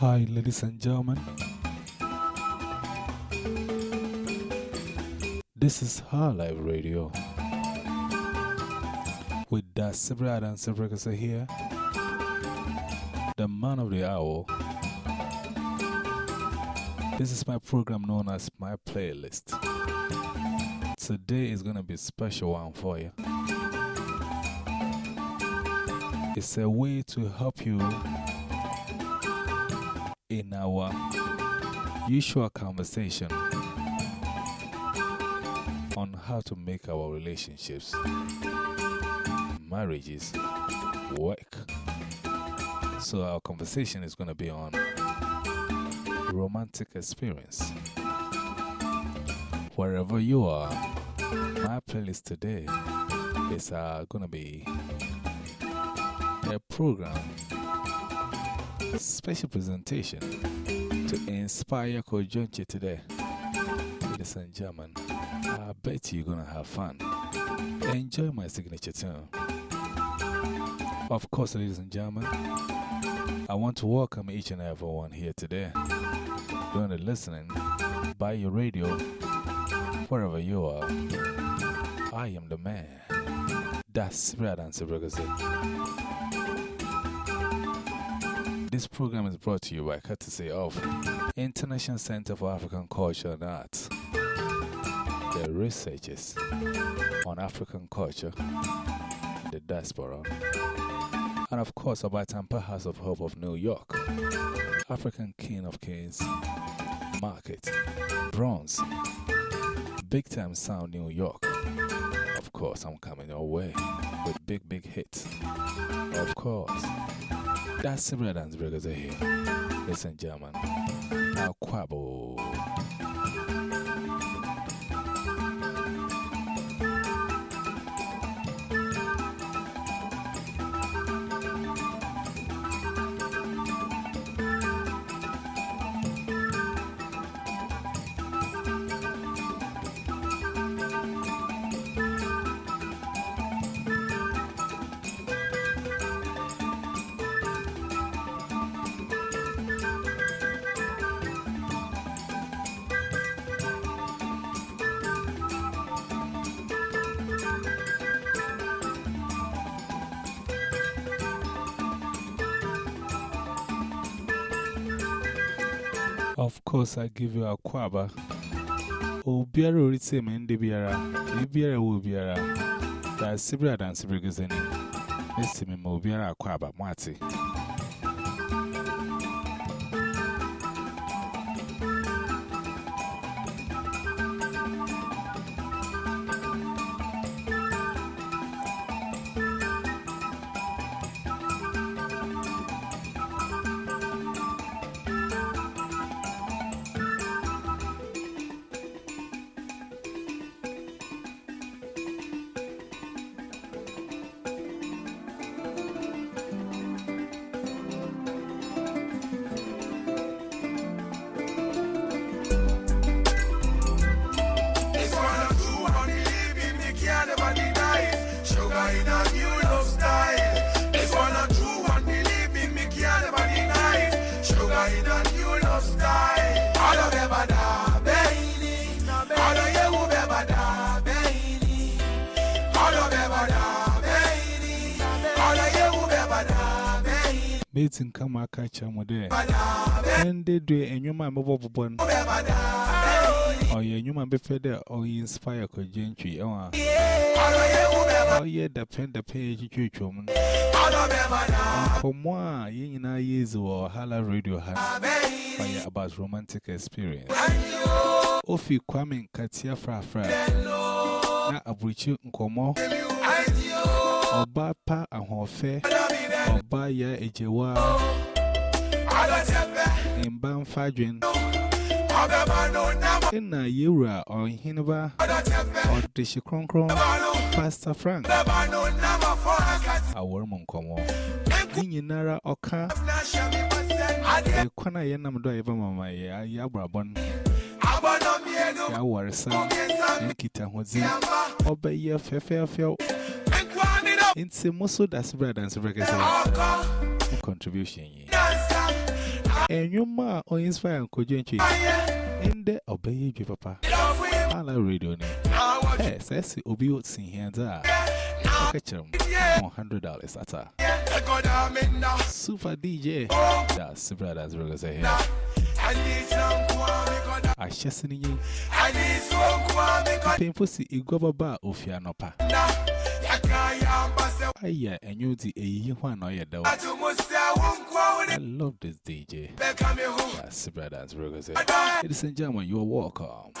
Hi, ladies and gentlemen. This is Her Live Radio. With that Sibrad and Sibrakasa here, the man of the hour. This is my program known as My Playlist. Today is going to be a special one for you. It's a way to help you our usual conversation on how to make our relationships, marriages, work. So, our conversation is going to be on romantic experience. Wherever you are, my playlist today is uh, going to be a program special presentation to inspire Kojonche today. Ladies and gentlemen, I bet you're to have fun. Enjoy my signature tune. Of course, ladies and gentlemen, I want to welcome each and everyone here today. Doing the listening by your radio, wherever you are. I am the man. That's Brad and This program is brought to you by courtesy of International Center for African Culture and Arts, the researchers on African culture, the diaspora, and of course, about Tampa House of Hope of New York, African King of Kings, Market, Bronze, Big Time Sound New York. Of course, I'm coming your way with big, big hits. Of course. That's similar dance breakers here. Listen, German. Now, Quabo. Course, I give you a quaba. Oh, Biara would say, Mendy Biara, Biara will Biara. That's Sibra and Sibrigazini. This me Mobiara quaba, Marty. Mating come a catch them there. And they do a new man mobile bone. Or your new a gentry. Oh, yeah, the woman. For more, you know, years or Hala Radio. Fire about romantic experience. Ofi Kwame Katia Fra Fra. Na Abuchi Nkomo. Oba Pa Ahofe. Obaya Ejewa in Banfajin. In a Yura or Hinova or the Shikronkron, Pastor Frank, our Moncomo, Ninara Oka, the Kona Yanam Driver Mama Yabrabon, Yawarsa, Nikita Hosea, Obaya Fefefeo. Ye Fefe Feo. Inti Muso das bread and Sebrekasa. Contribution. And you ma or inspire Kojenchi. In the Obey you, Papa. Hala radio name. Yes, that's the Obi Otsin here. Catch him $100 at a super DJ. That's the brothers, Rogers here. I just in you. Painful see Igwaba Ofianopa. Aya, and you the a or your dog. I love this DJ. That's the brothers, Rogers here. Ladies and gentlemen, you are welcome. The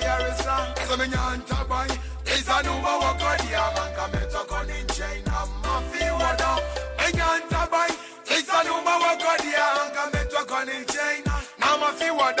yeah, Risa. As I'm in Yantabai, there's a new one, God, yeah, man, come and talk on in China, Mafi, what up? Yantabai, there's a new one, God, yeah, man, come and talk on in China. Now, Mafi, what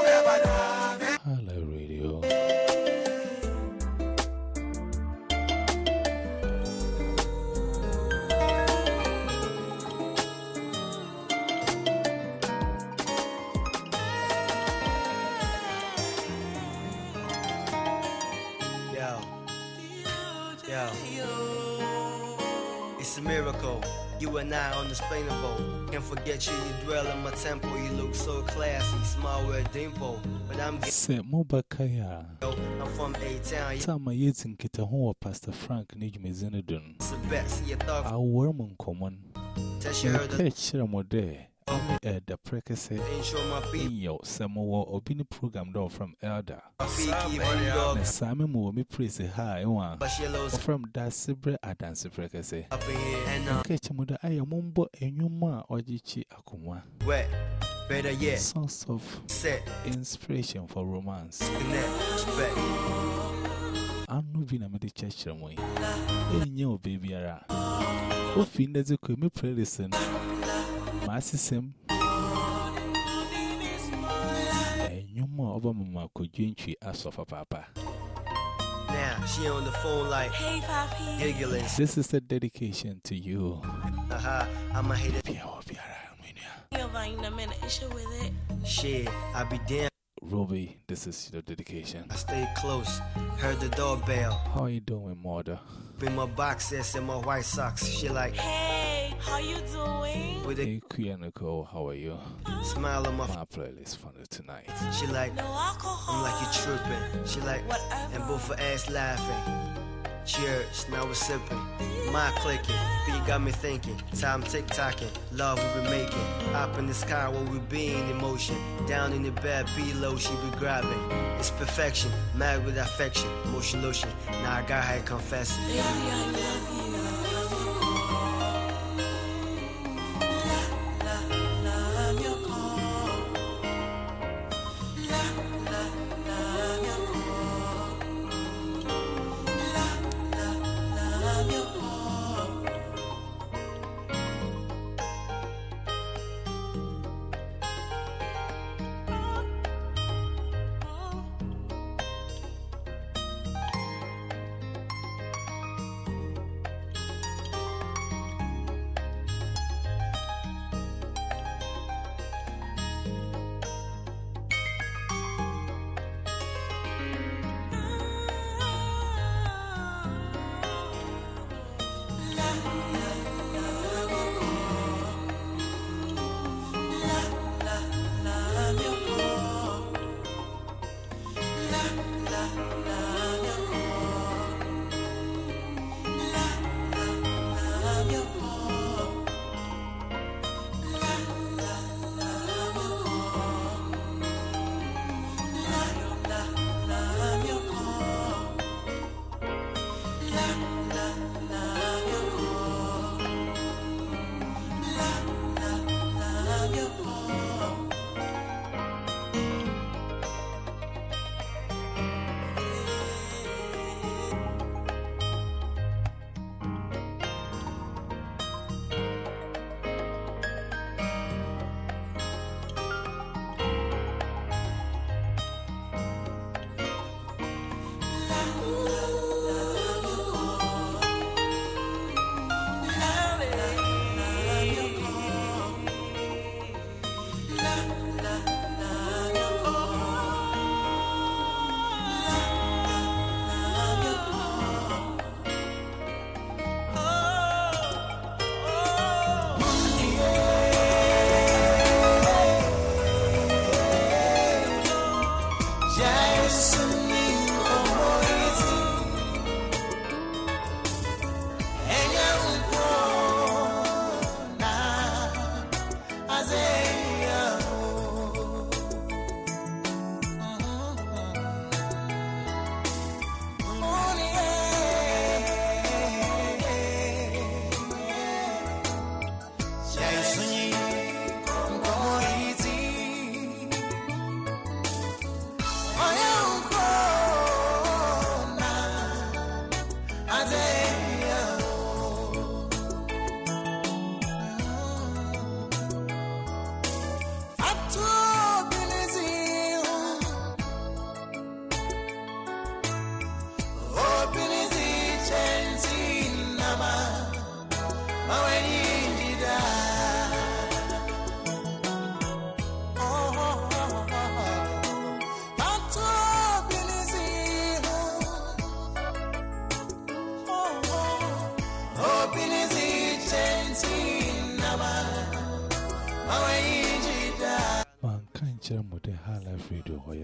Life radio. Yo. Yo. It's a miracle. You and I unexplainable. Can't forget you, you dwell in my temple. You look so classy, small with dimple. But I'm getting Mobakaya. I'm from A Town. Tama yetin kita huwa Pastor Frank Nijme Zinedun. the best. See your thought. Our worm common. Heard the Catch them there. uh, the precursor in your Samoa or Bini program door from Elder. Sammy Mumi praise a high one from that Sibre Adansi precursor. Catch Muda, I am Mumbo and Yuma or Jichi Akuma. Better yet, source of inspiration for romance. I'm not being a medic church ceremony. in your baby, I'm not being a medic church ceremony. Pray listen. My. And you more over Mamma could you entry as of a papa. Now, she on the phone like Hey, Papi. giggling. This is a dedication to you. Uh-huh, Haha, I'ma hit it. Pia or Piara, Minia. You're buying a oh, ah, minute ah. issue with it. Shit, I be damn. Roby, this is your dedication. I stay close. Heard the doorbell. How are you doing, mother? Bring my boxes and my white socks. She like Hey, how you doing? with a Hey, Queen Nicole, how are you? smile on my. My playlist for tonight. She like No alcohol. I'm like you tripping. She like Whatever. and both her ass laughing. Cheers, now we're sipping. My clicking, beat got me thinking. Time tick tocking, love we be making. Up in the sky while we be in motion. Down in the bed, below she be grabbing. It's perfection, mad with affection. Motion lotion, now I got her confessing. Baby, I love you.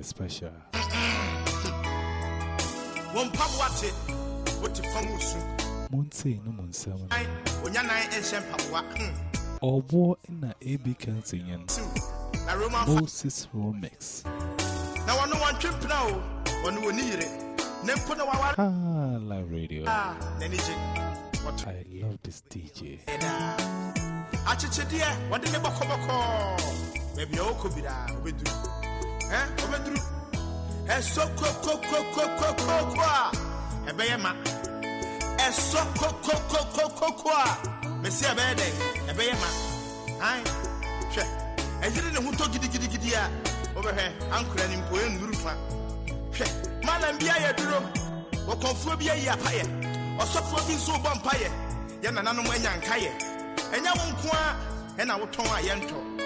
special. Monse no Monsam. Or war in a AB Kensington. Moses Romix. Now I know one trip now, one will need it. Ah, live radio. I love this DJ. Achiche dear, what did the Boko Boko? Maybe Oko Bida, we do. ọmọdúró ẹsọ kókókókókókó a ẹbẹyẹ ma. Nko a ɛna wotɔn a yɛntɔ.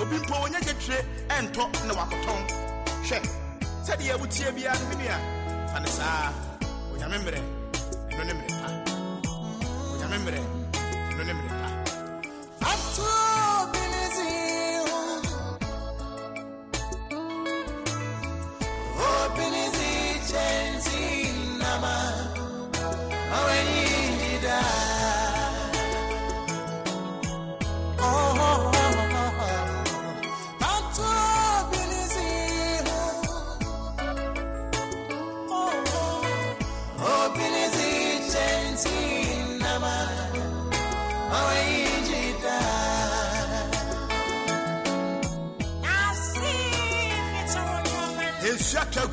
Obi mpo wɔnyɛ gyetire ɛntɔ na wakɔtɔn hwɛ sɛdeɛ wotie biara no menua fa ne saa onyame mmerɛ ɛno ne mmerɛ pa. Onyame mmerɛ ɛno ne mmerɛ pa. Nsu atɔ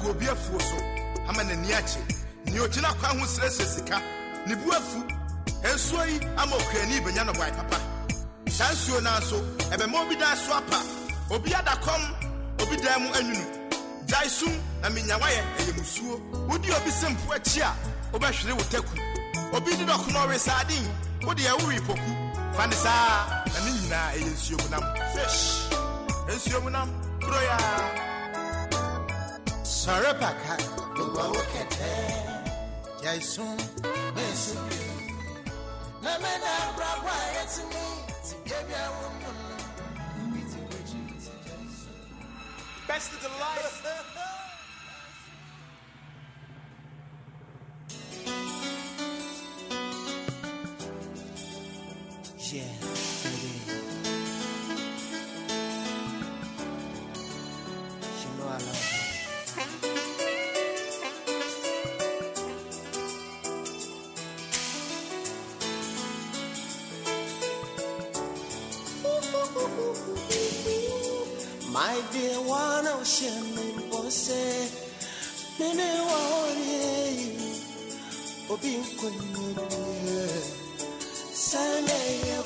agu obi afuo so. Ama n'ani akye. Nea ogyina kwan ho srɛsrɛ sika. Ne bu afu. Nsuo yi ama no boae papa. Saa nsuo no nso ɛbɛma obi dan so obi ada kɔm obi na menyawayɛ ɛyɛ musuo wodi obi sɛ mpo akyi a wobɛhwere obi de dɔkono ɔwe saaden wode poku fa na ne nyinaa ɛyɛ nam. Fish nsuo mu nam. Kuroyaa bàkà gbogbo owó kẹ̀tẹ́ jẹ́ ìsún bẹ́ẹ̀ sí bí o. Nàmẹ́nà àbúráwá ayé ti mú ti gébí àwọn ọmọ náà. Tí wọ́n jí ti jẹ́ ìsún. best of the life. shame, say, Mene warrior, Obi Kunye, Sunday,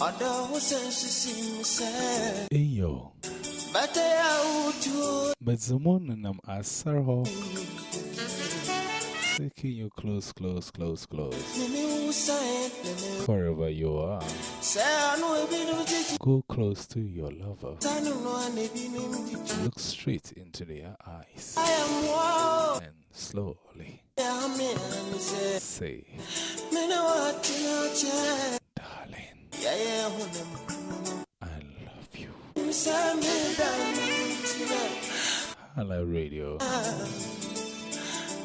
Other was a sim, In yo. but they are to But the morning I'm at Sarho. Taking you close, close, close, close. Wherever you are, say, I know a bit of it. go close to your lover. I don't know, and they be named. Look straight into their eyes I am one, and slowly say, say, Mene what you Darling, Yeah, yeah, when I love you. Hello, radio. Ah.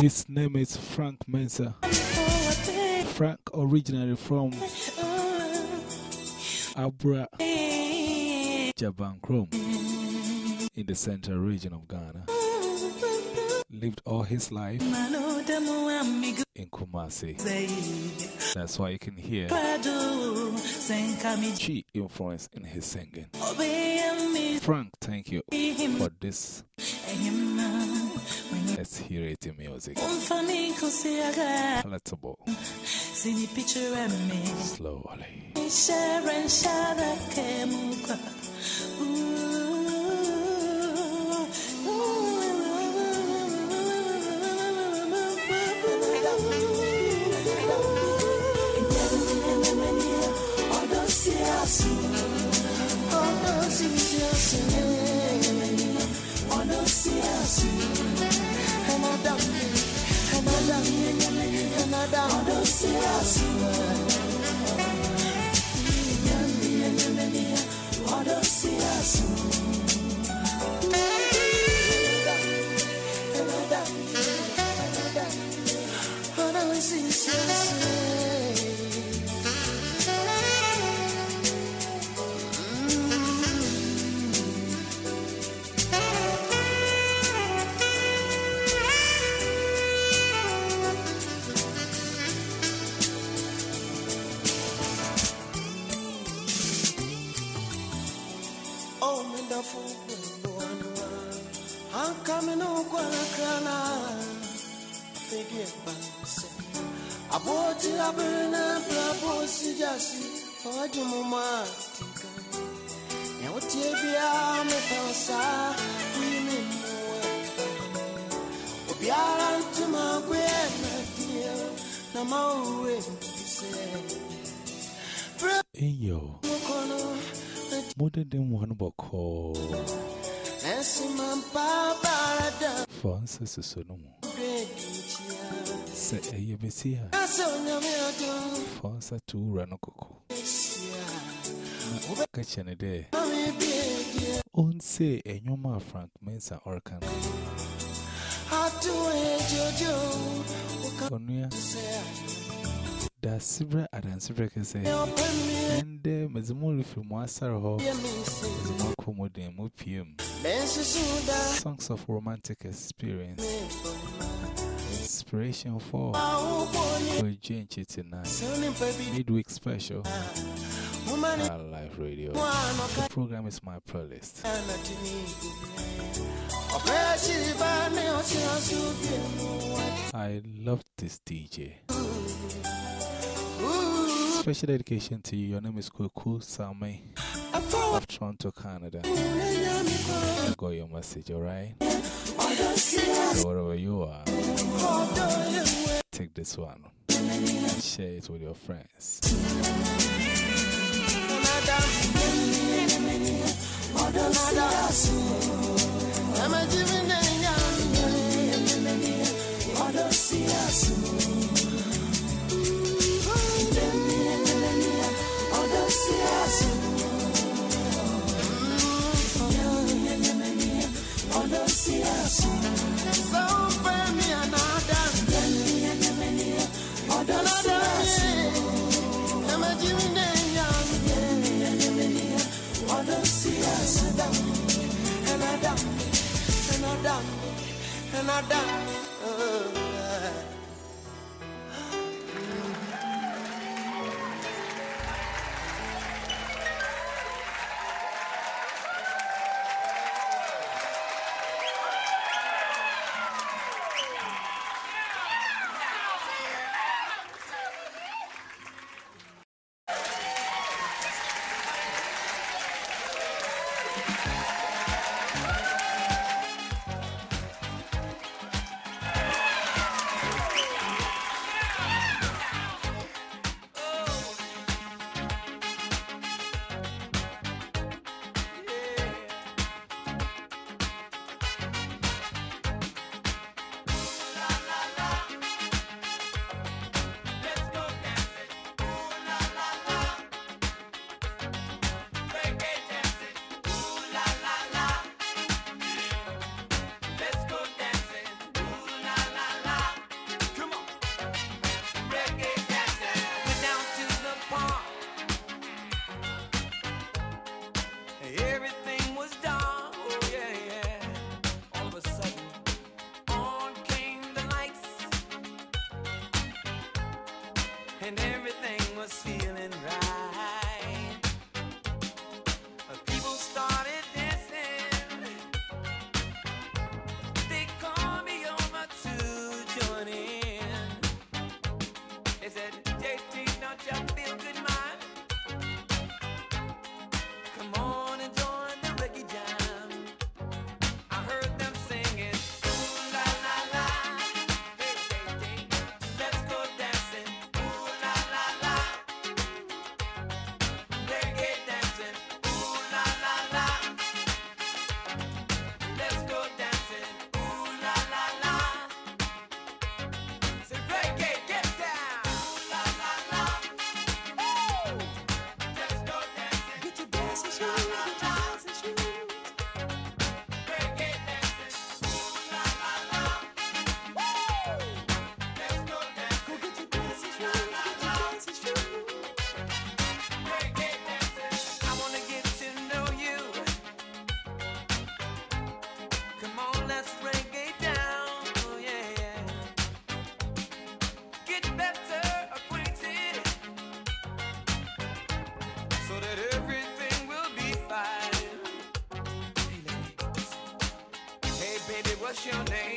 His name is Frank Mensa. Frank, originally from Abra Jabankrom in the central region of Ghana. Lived all his life in Kumasi. That's why you can hear she influenced in his singing. Frank, thank you for this. Let's hear it in music. Palatable. Slowly. Ooh, see, see, see. Aboti abena brabo si jasi for jumuma. Now tibia me fansa. We me Obiara ntuma gwe na dear. Na mawe say. Eyo, Mukono. more than one boko. Nesiman paparada. Say, ye be see her. Asonyamiado. Fonsa to Ranokoko. Catch any day. On say a Yoma Frank Mensa Orkan. Onuya, da Sibra Adan Sibra can say, and there Mazamuri from Wasar Hall, emisi. Mazamakomo Mo PM. Songs of romantic experience. Inspiration for for Jane tonight. Midweek special. Our live radio. The program is my playlist. I love this DJ. Special dedication to you. Your name is Kuku Same of Toronto, Canada. I got your message, alright? Wherever you are, take this one and share it with your friends. And I done it. What's your name?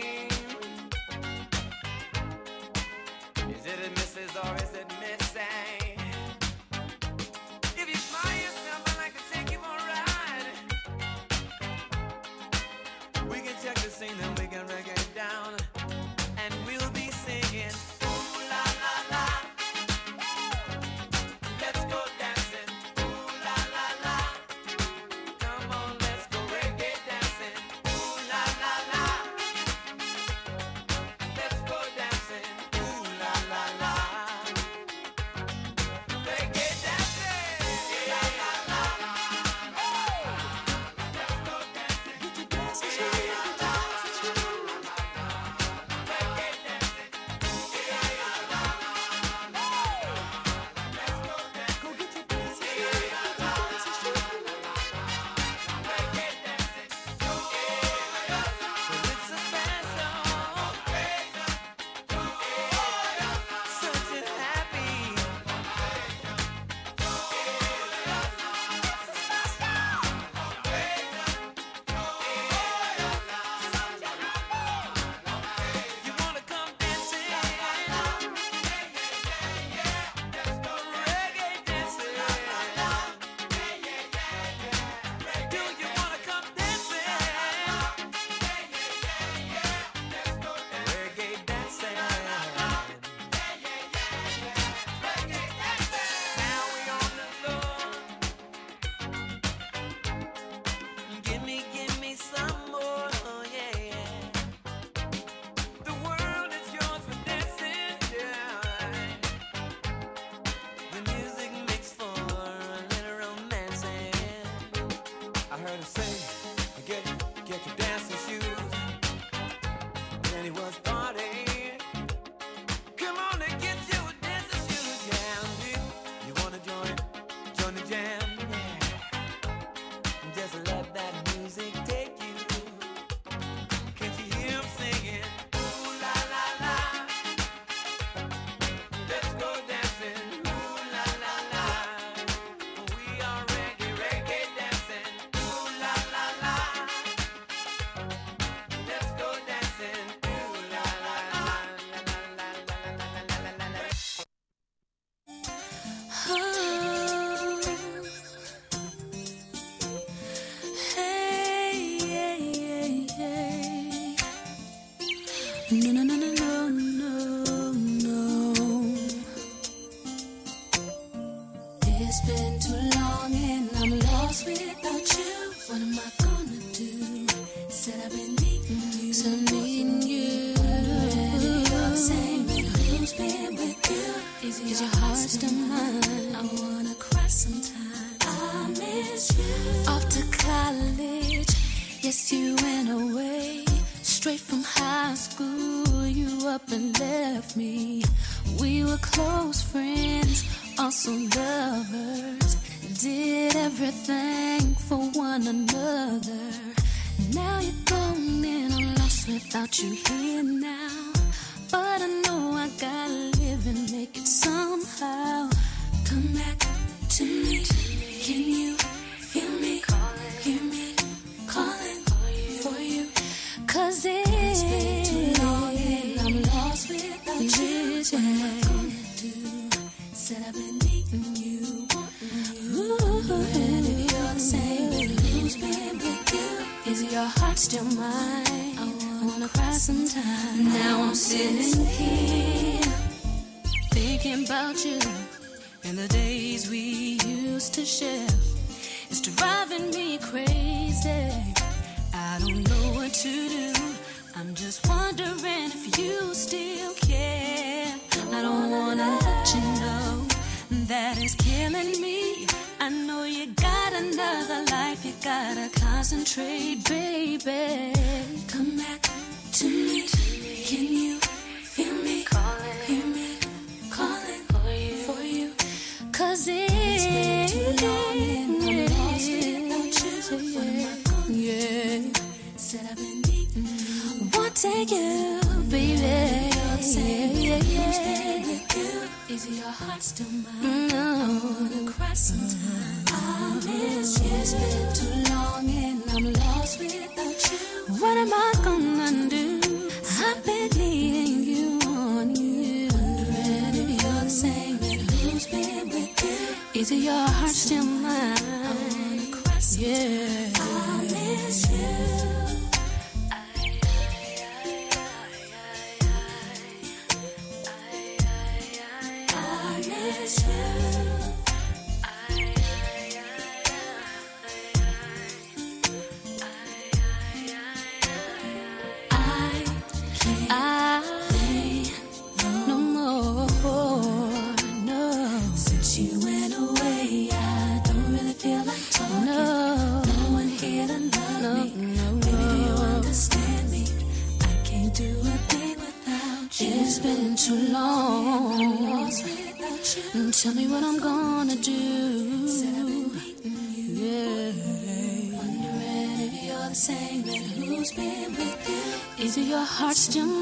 heart's still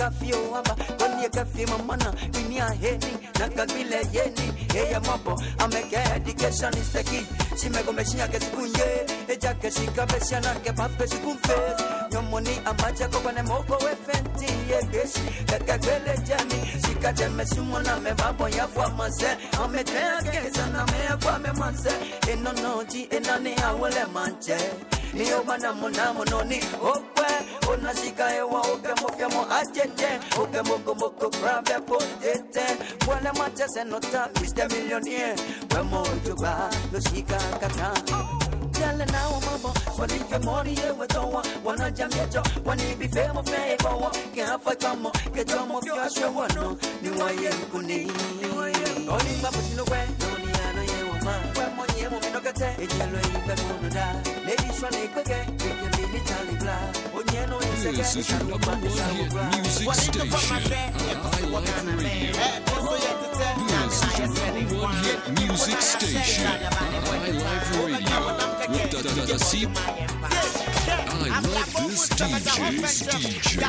kafye uhaba kwenye kafye mamana dunia heni na kagile yeni yeye mambo amekea education is the key. Simegomeshia kesikunye ejake shikabesha nake pape sikumfezi nyomoni amacha bane moko wefenti yegesi kakagele jani sikatemesumona mevabo yafwa manse ameteakesana meakwa memanse enonoji enane awole manche niyobanamo namononi okwe e mo ajẹjẹ oge mogo mogo grave bo tete wọlé ma tẹsẹ̀ nọta mr millionaire wẹ́mọ̀ òjòba ló ṣì ká kàtà. Tẹ́lẹ̀ náà wọ́n mọ̀ bọ̀, sọ̀rọ̀ ìfẹ́ mọ́ ní ewé tó wọn, wọn náà jẹ́ mẹ́jọ, wọn ní ibi fẹ́ mo fẹ́ ìbọn wọn, kì í fọ́ ìtọ́ mọ̀, kẹjọ mo fi ọṣẹ wọ̀ náà, ni wọ́n yẹ kú ni. Ọ̀ní gbà bó sinú pẹ́, lóní àná yẹ wọ́n máa, pẹ́ mọ́ yẹ mo fi nọ́kẹ́tẹ́, èjì ẹ̀ lọ ìgbẹ́ mọ́ nù dá, lẹ́yìn sọ́ni ìgbẹ́kẹ̀, kẹ̀kẹ́ mi níta lè gbà is your number one hit music station, High Life Radio. This is your number one hit music station, High Life Radio. With the, the, the C- I love this DJ's DJ.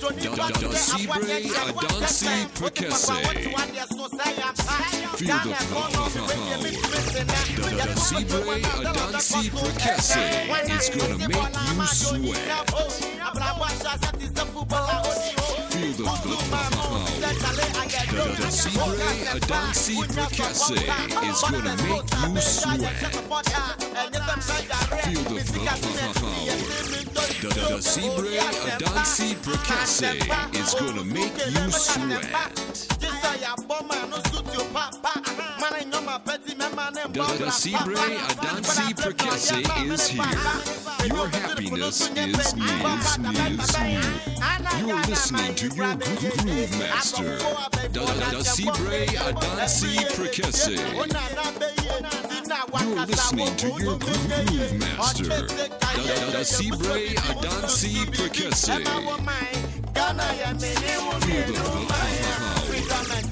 Da da da Cibre Adansi Perkese. Feel the da da Cibre Adansi Perkese is gonna make you sweat. Feel the da da Cibre Adansi Perkese is gonna make you sweat. Feel the da da Cibre Adansi Perkese is gonna make you sweat. Dada Sibre Adansi Prakese is here. Your happiness is news, news, news. You're listening to your groove master, Dada Sibre Adansi Prakese. You're listening to your groove master, Dada Sibre Adansi Prakese. Feel the love of the house.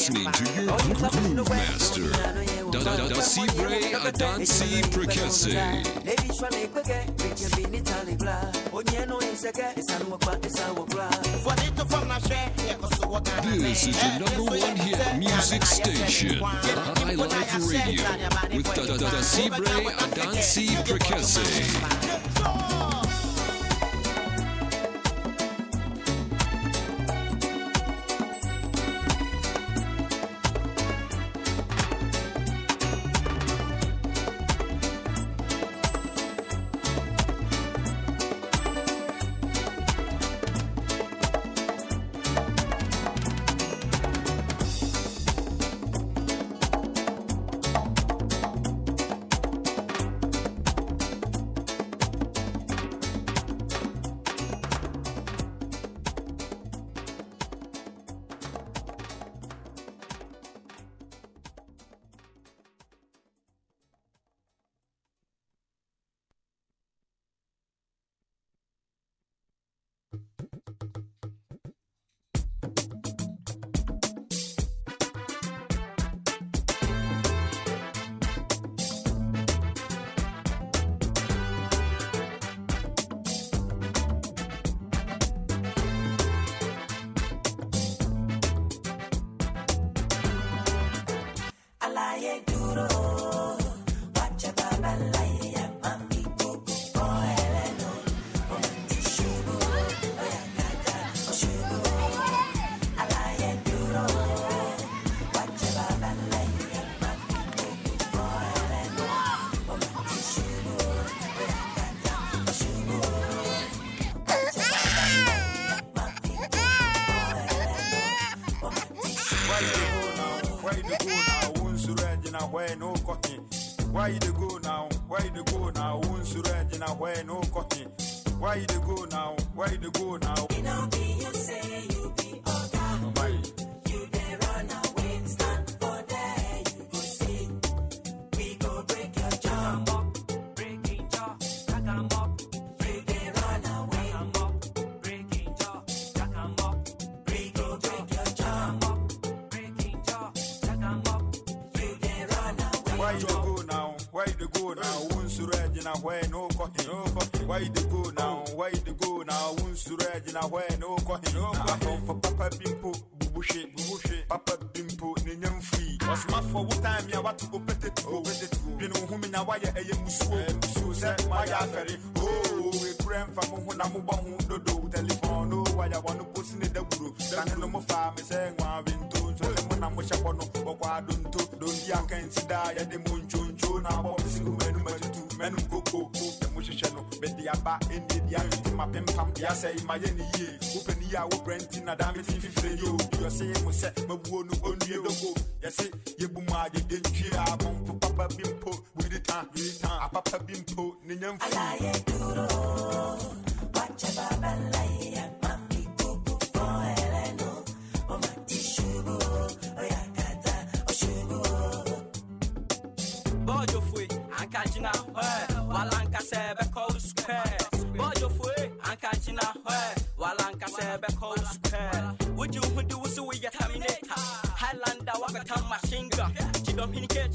listening to your groove master, Adansi This is your number one hit music station, High Life Radio, with Dasi Bray Adansi Prekese.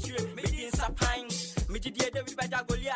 Me didn't s'apprend. Mais tu de vie,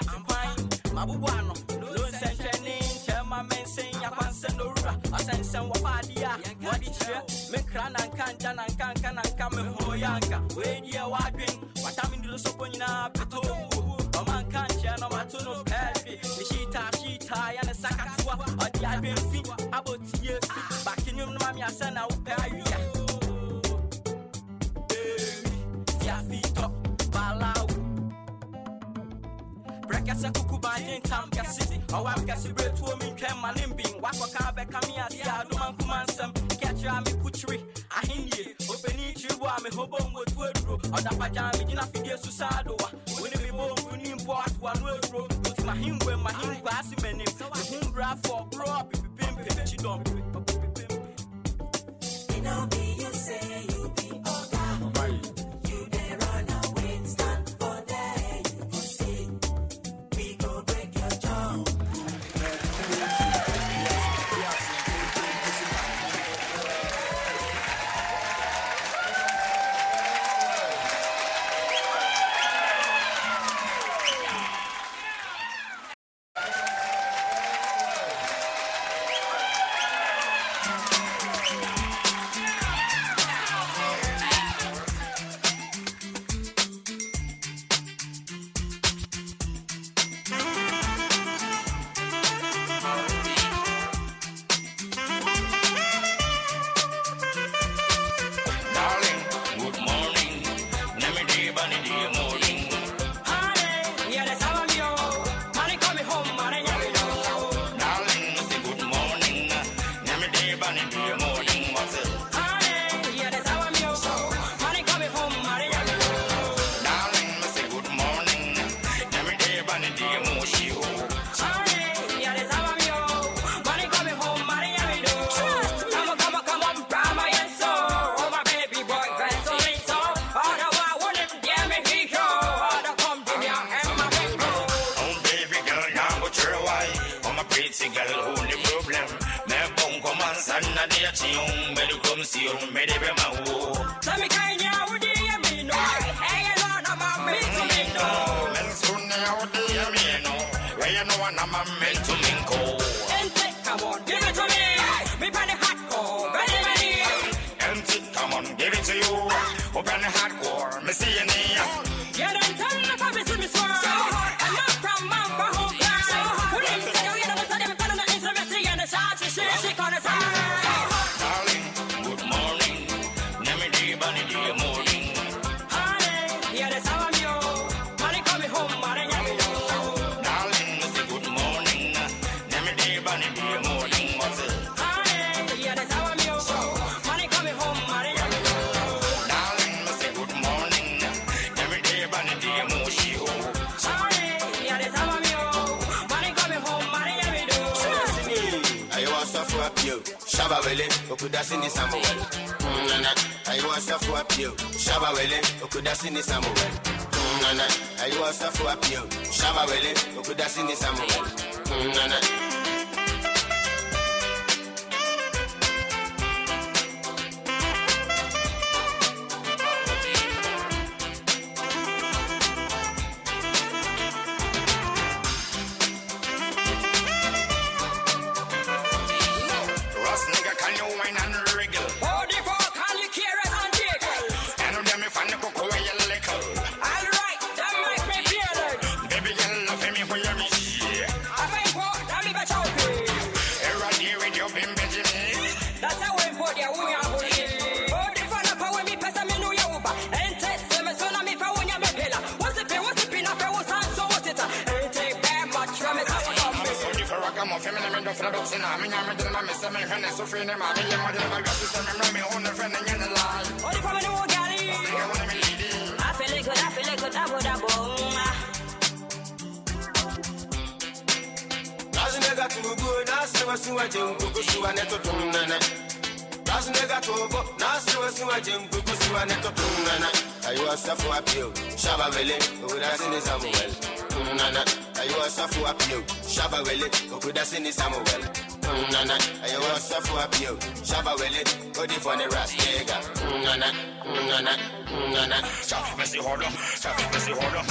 siwa je mgugu siwa ne to tunana. Ayo asafu apio shaba wele ukudasi ni samuel. Tunana. Ayo asafu apio shaba wele okuda sini samuel. Tunana. Ayo asafu apio shaba wele odi for the rastega tunana tunana tunana. Shaba mesi holo shaba mesi holo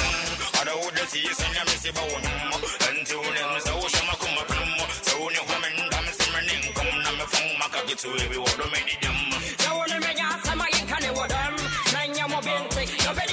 ada ode si sanya mesi bawo nmo enti une msawo shama kuma kuma sawo ne kuma ndam simene nkom na mefum makagitu ewi wodo medi dem Jordan. Nine, I'm a Bentley. Eh.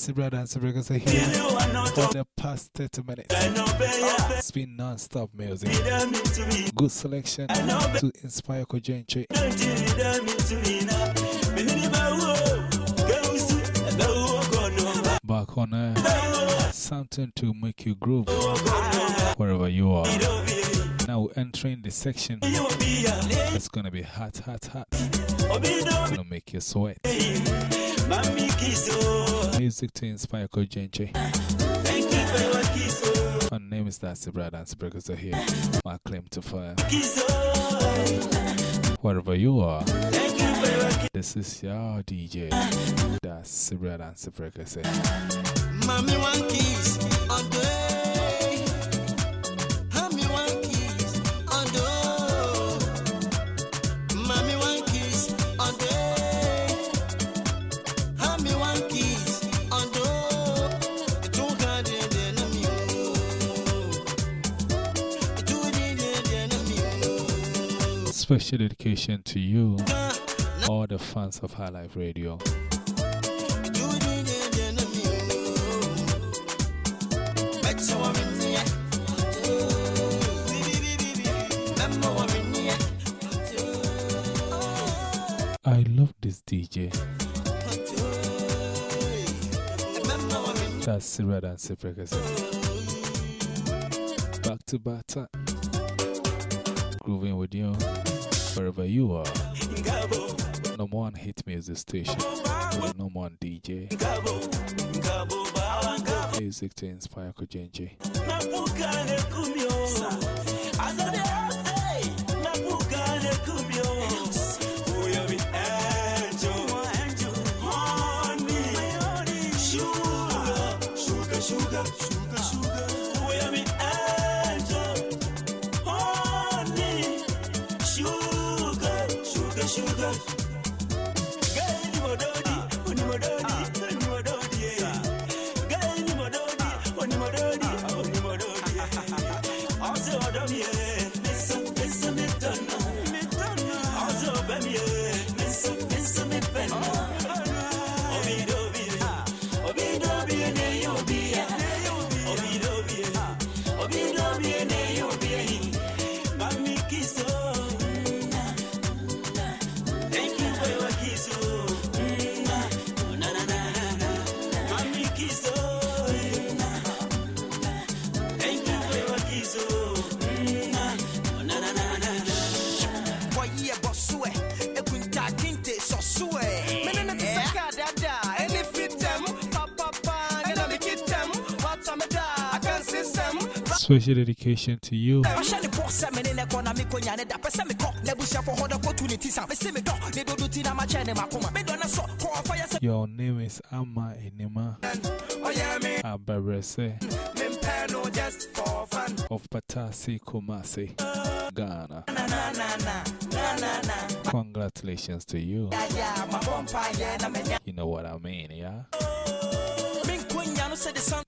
That's Sibra Dance Breakers here for the past 30 minutes. It's been non stop music. Good selection to inspire Kojenche. Back on air, something to make you groove wherever you are. Now entering the section. It's gonna be hot, hot, hot. It's Gonna make you sweat. Music to inspire Kojenche. My name is Darcy Brad and are here. My claim to fame. Wherever you are, this is your DJ. That's Brad and Breakers. Mommy one kiss Special dedication to you, all the fans of High Life Radio. I love this DJ. That's Sirad and. Back to back. Grooving with you wherever you are. No one hit music station. No one DJ. Music to inspire Kojenji. Sɔ kɔɔfa yɛ sɛ Your name is Amma Enima Abarese of Patasi Kumasi, Ghana. na na na na na na na Congratulations to you. You know what I mean, yeah?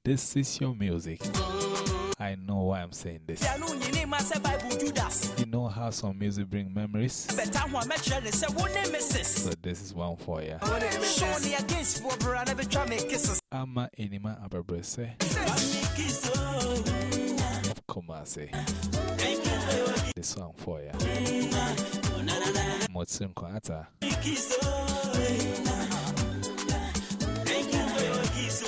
This is your music. I know why I'm saying this. bia no nyini ma sɛ bible judas You know how some music bring memories? bɛta ho a mɛkyerɛ ne sɛ wo ne mrs So this is one for you. Show ne against for bra na bɛtwa me kisses Amma Enima Abarese Mami kiss, oh. of Kumasi. This one for you. Motsun Kwata. oh. Thank you for your kiss,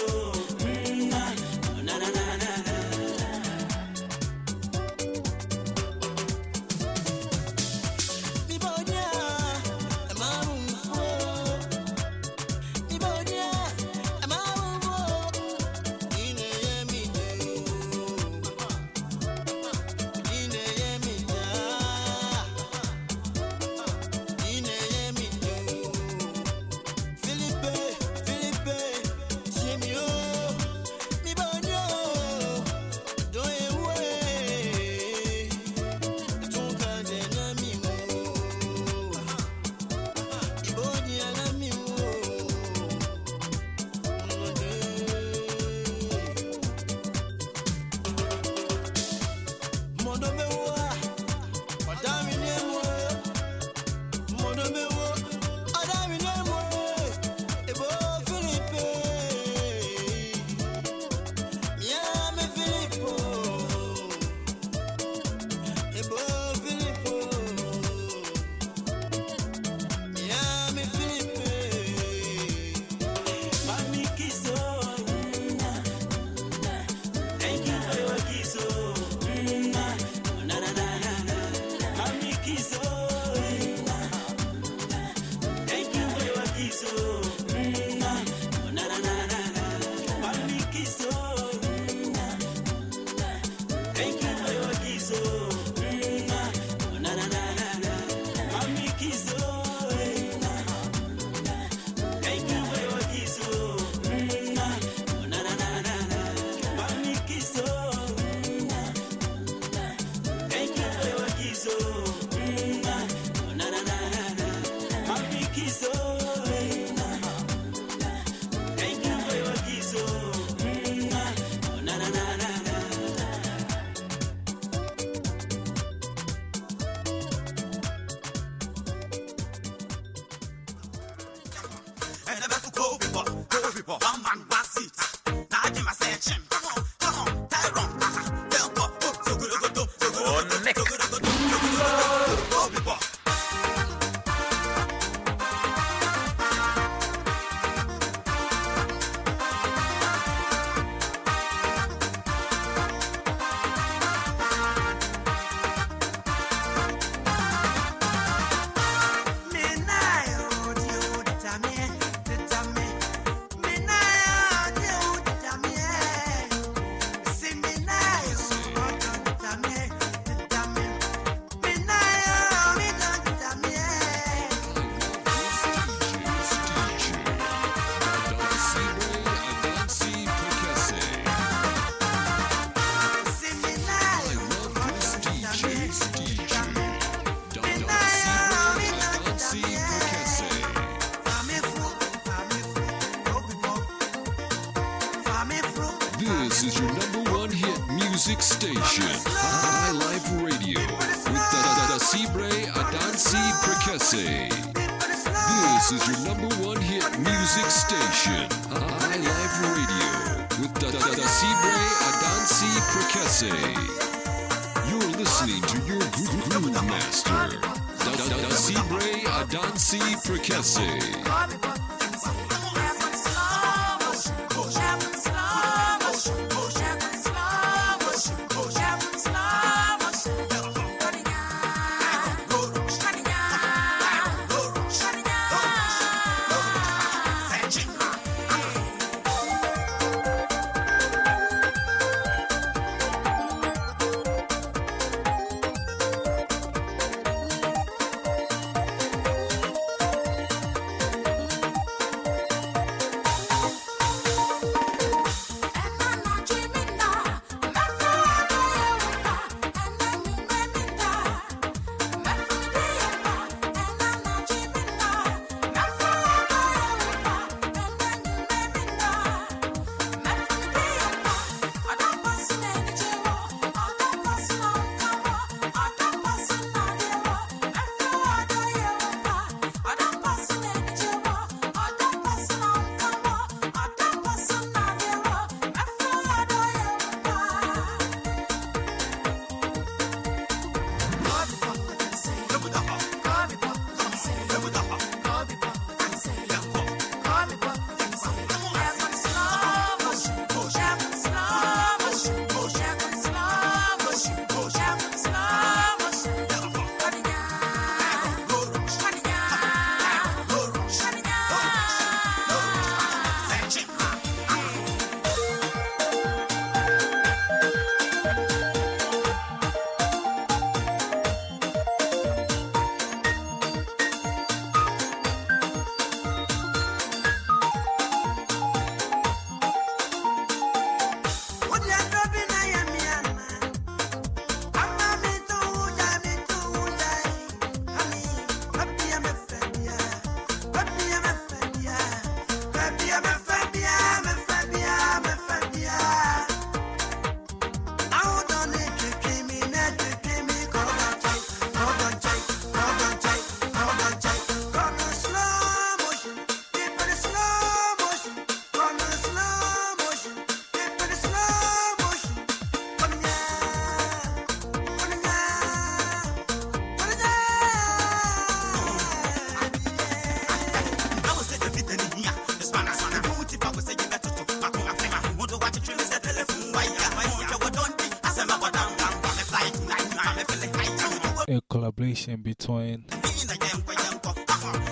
Prekese.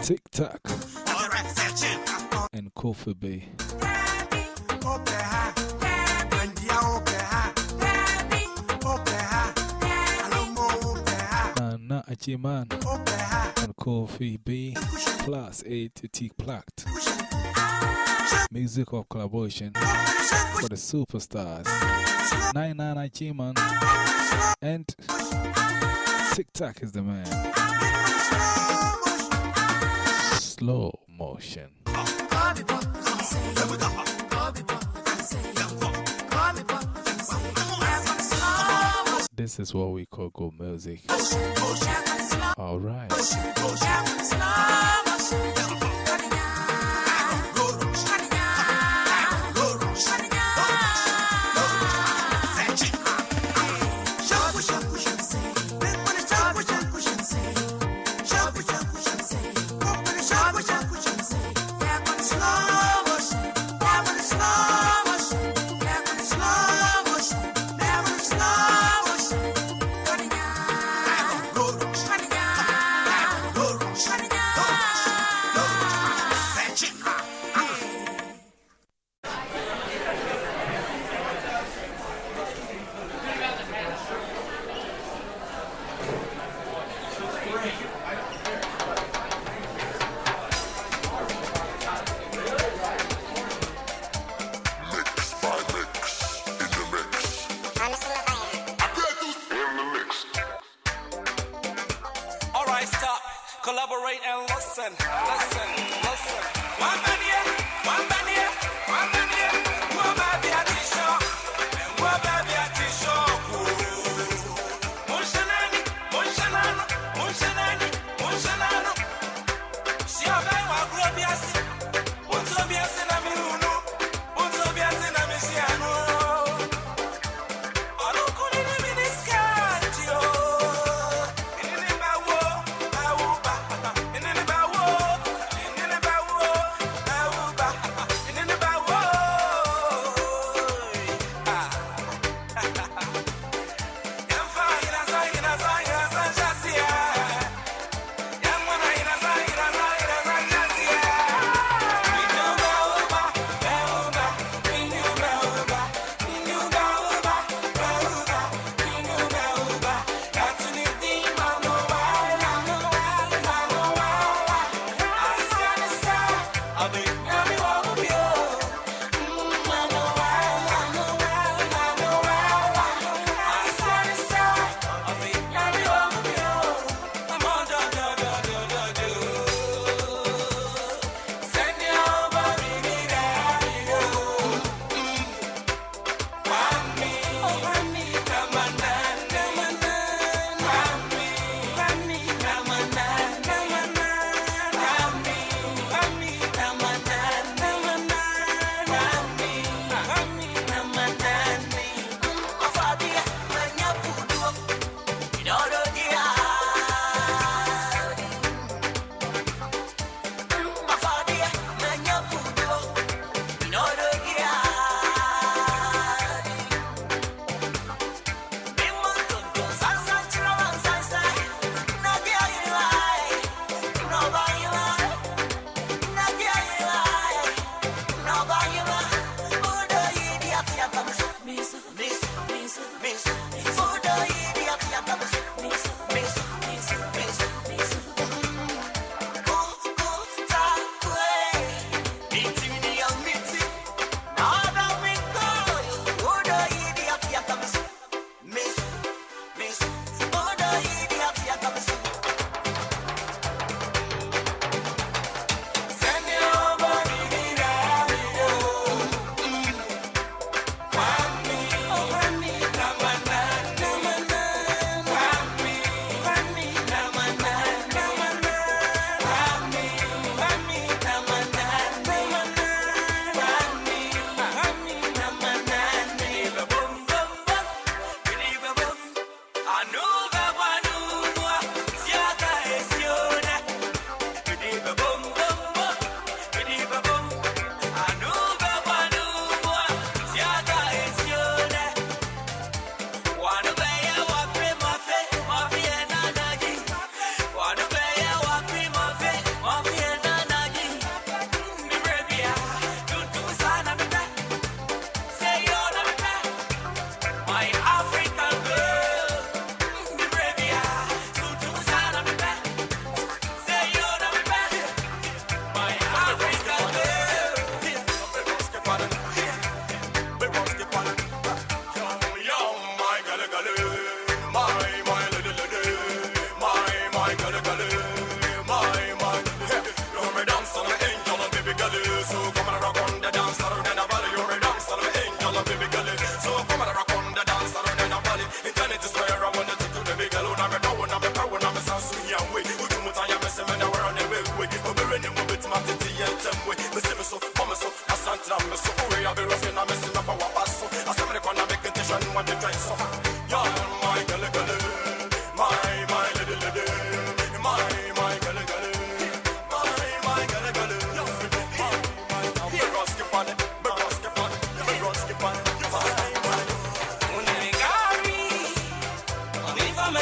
TikTok and Kofi B. Nana Achiman and Kofi B plus A to T Plucked. Music of collaboration for the superstars. Nine Nana Achiman and TikTok is the man. Slow motion. This is what we call good music. All right.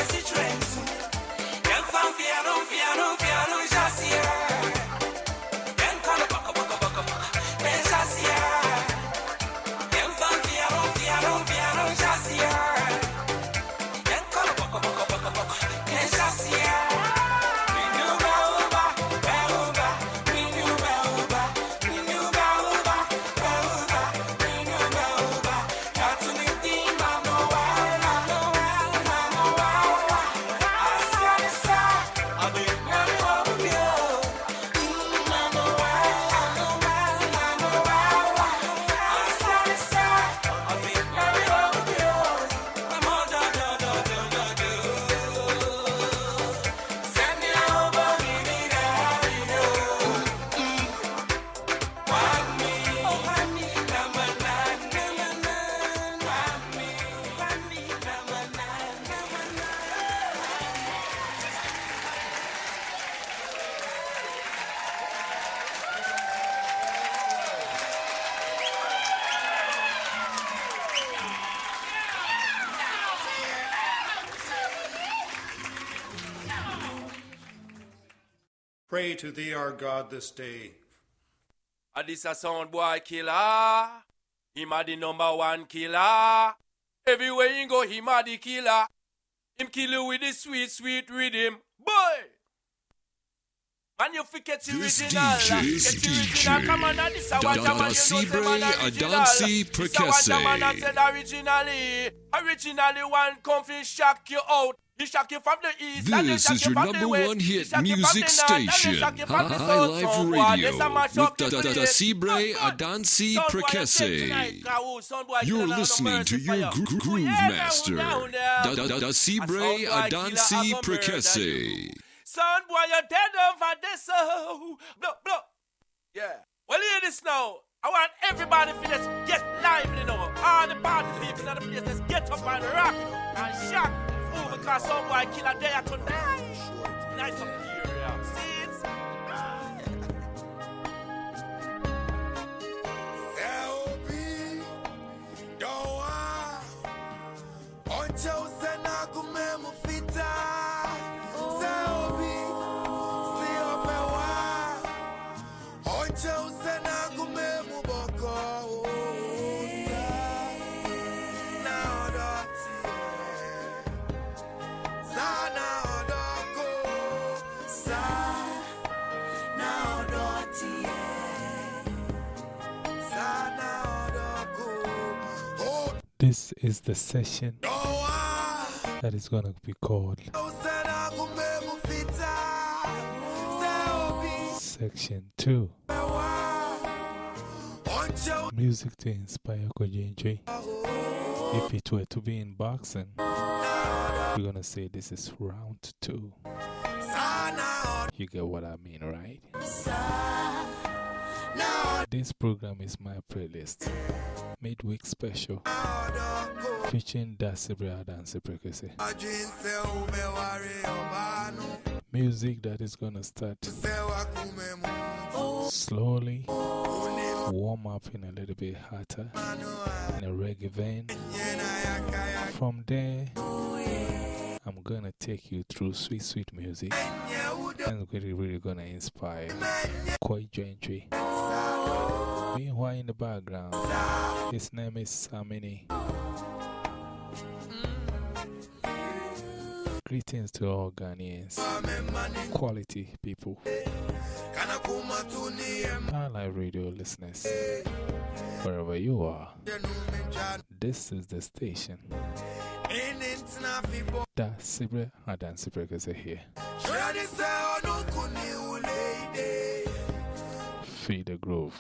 Univa Messi to thee, our God, this day. And this a sound boy killer. Him a the number one killer. Everywhere you go, him a the killer. Him kill you with the sweet, sweet rhythm. Boy! Man, you forget the This original. DJ, Get the original. Come on, and this a what Da- a man, you know, Sibre man original. This a what a man Prekese. said originally. Originally, one come fi shock you out. He shock you from the east and he This is your number one hit shock you from music the north and he station, shock you from the High. Life Radio, this a mash with up Da- the Da- Da- place. Sibre Son Adansi boy, eh, you take Prekese. tonight, Kawu. Son boy, You're listening to your gro- groove master, down there. Da- Da- Da- Da- A Sibre son boy killer, Adansi murder Prekese. Son boy, you're dead over this. Oh, blow, blow. Yeah. Well, hear this now. I want everybody to just get lively now. All the party people in the place, just get up and rock and shock. Oh, because some boy kill a day tonight. Nice up here, yeah. See it? Usena This is the session that is going to be called. Section 2 Music to inspire Kojenjwe. If it were to be in boxing, we're going to say this is round 2. You get what I mean, right? This program is my playlist, midweek special, featuring Dasibra Dansi Prekese. Ajinse umewari. Music that is to start slowly, warm up in a little bit hotter, in a reggae vein. From there, I'm to take you through sweet, sweet music. And really, really to inspire Koi Gentry. Meanwhile, in the background, his name is Samini. Greetings to all Ghanaians, quality people, High Life Radio listeners, wherever you are. This is the station. Da Sibre Adan Sibre Kese here. Feed the groove.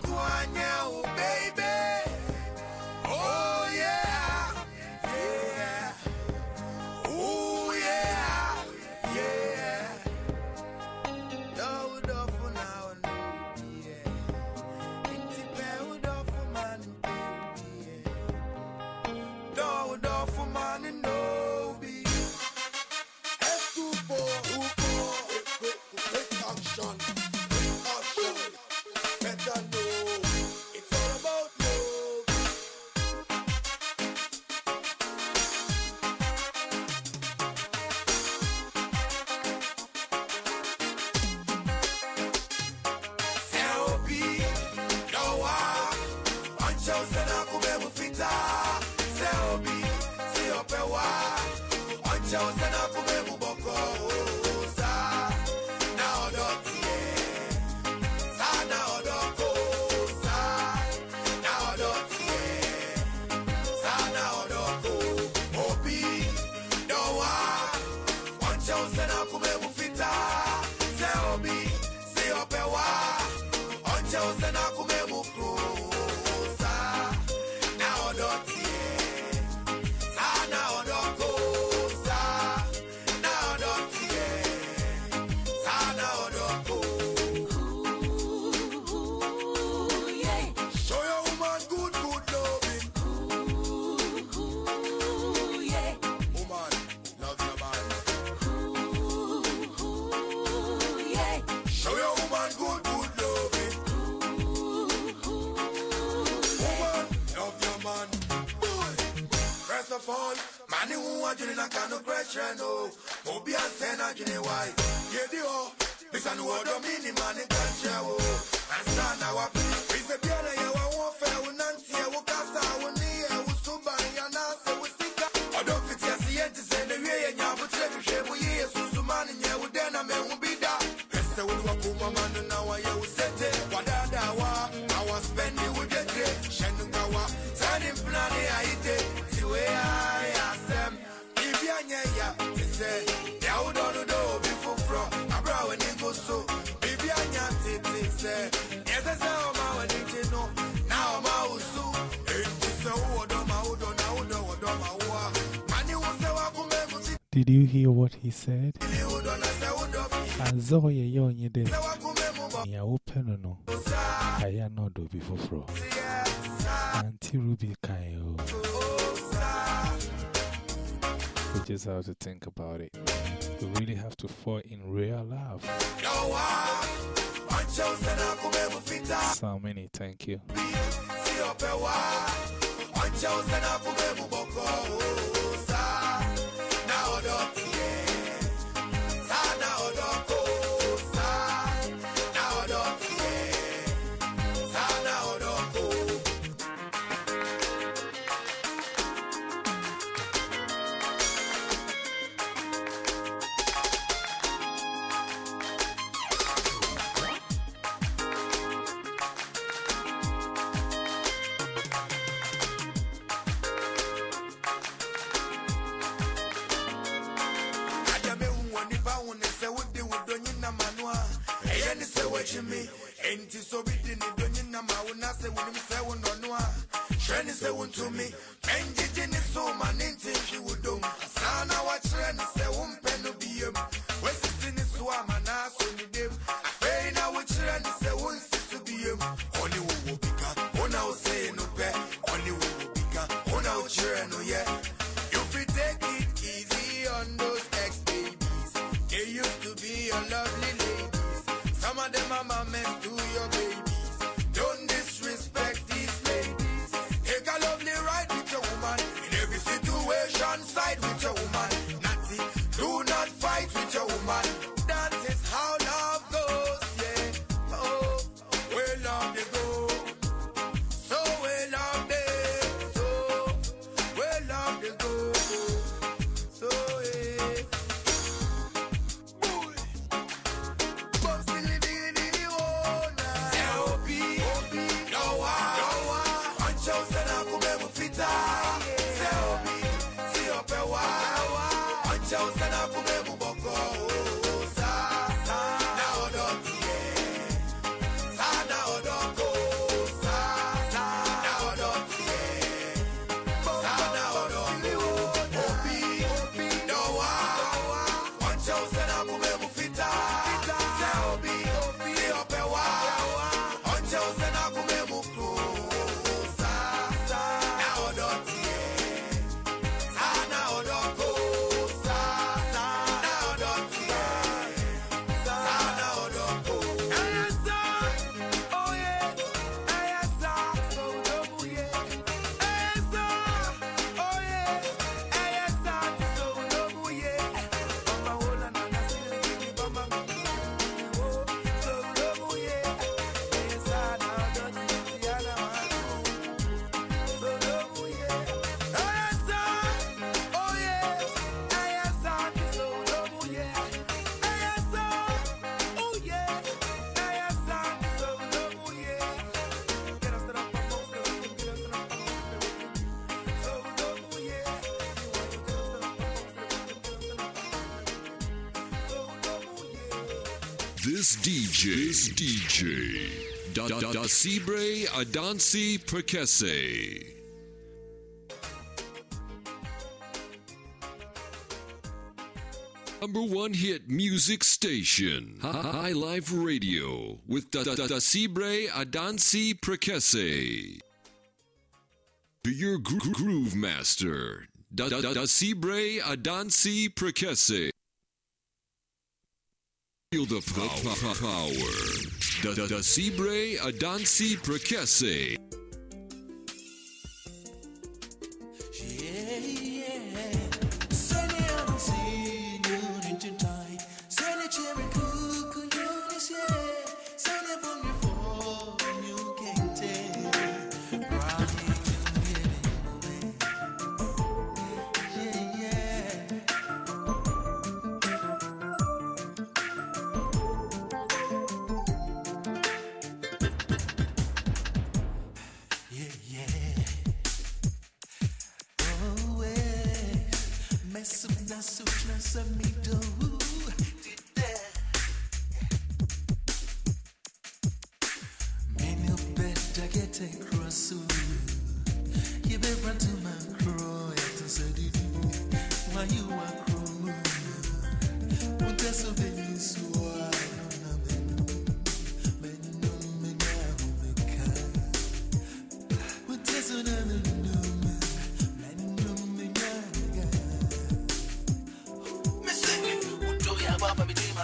think about it. You really have to fall in real love. So many, thank you. me. Ain't it so big in the winning number? When I say, when you say, when no, no, Shrenny say, when to me. And you didn't so many. This DJ, this DJ, da da da, da Sibre Adansi Prekese. Number one hit music station, High Life Radio, with Da Da Da, da Sibre Adansi Prekese. To your gro- groove master, Da Da Da, da Sibre Adansi Prekese the power. Da da da Sibre Adansi Prekese.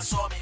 Saw me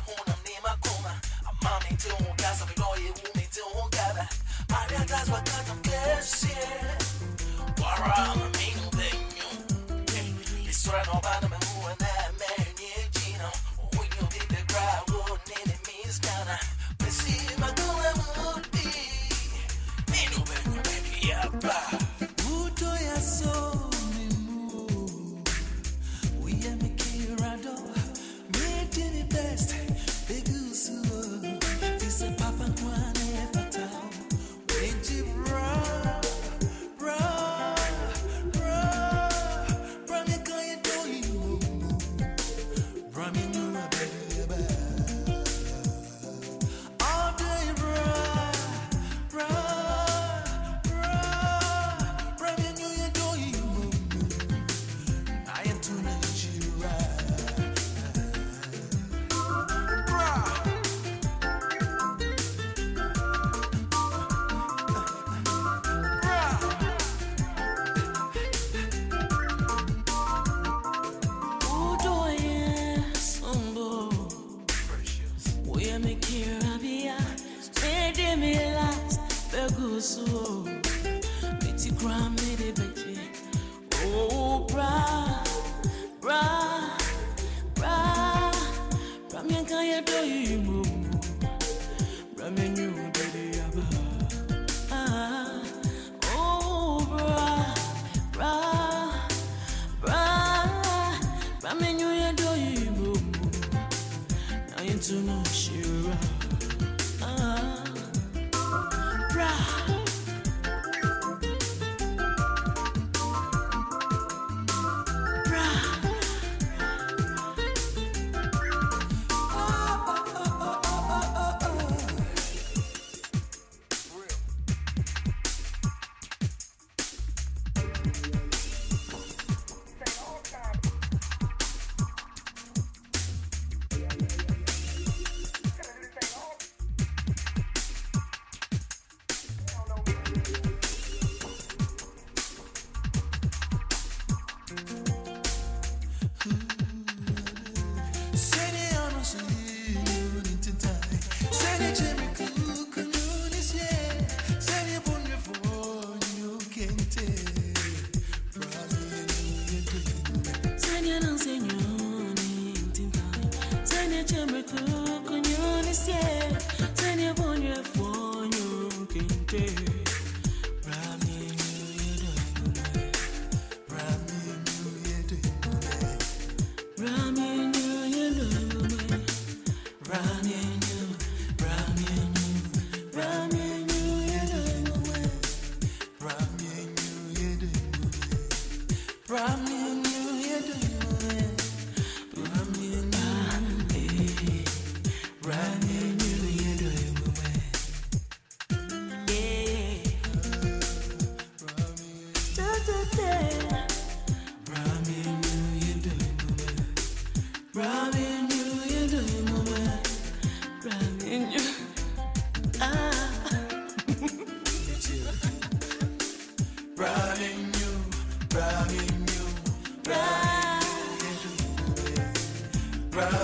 round.